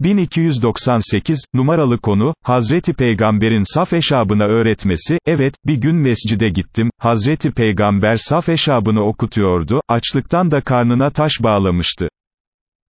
1298, numaralı konu, Hazreti Peygamber'in saf eşabına öğretmesi, evet, bir gün mescide gittim, Hazreti Peygamber saf eşabını okutuyordu, açlıktan da karnına taş bağlamıştı.